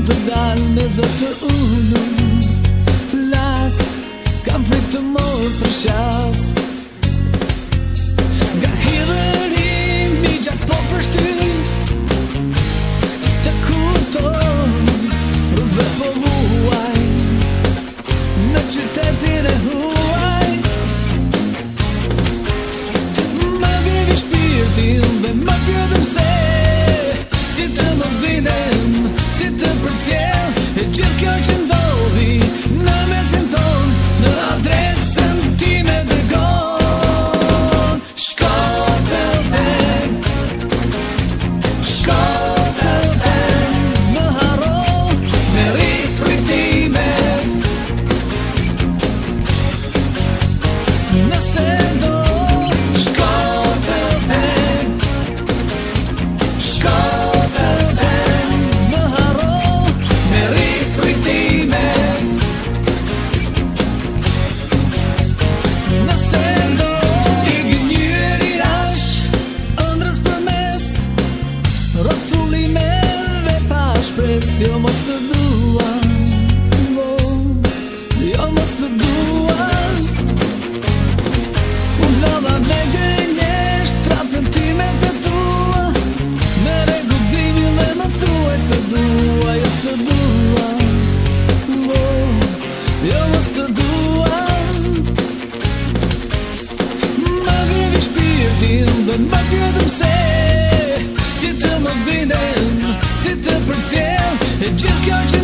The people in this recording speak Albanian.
Pentru dal mezătul Las Că-am frit în monstru și asta Eu dou a, não. më almost to do a. Um lado a me gnes, travem time de dou a. Meregozinho let me through as to dou a. Eu to dou a. Não. Eu almost You're just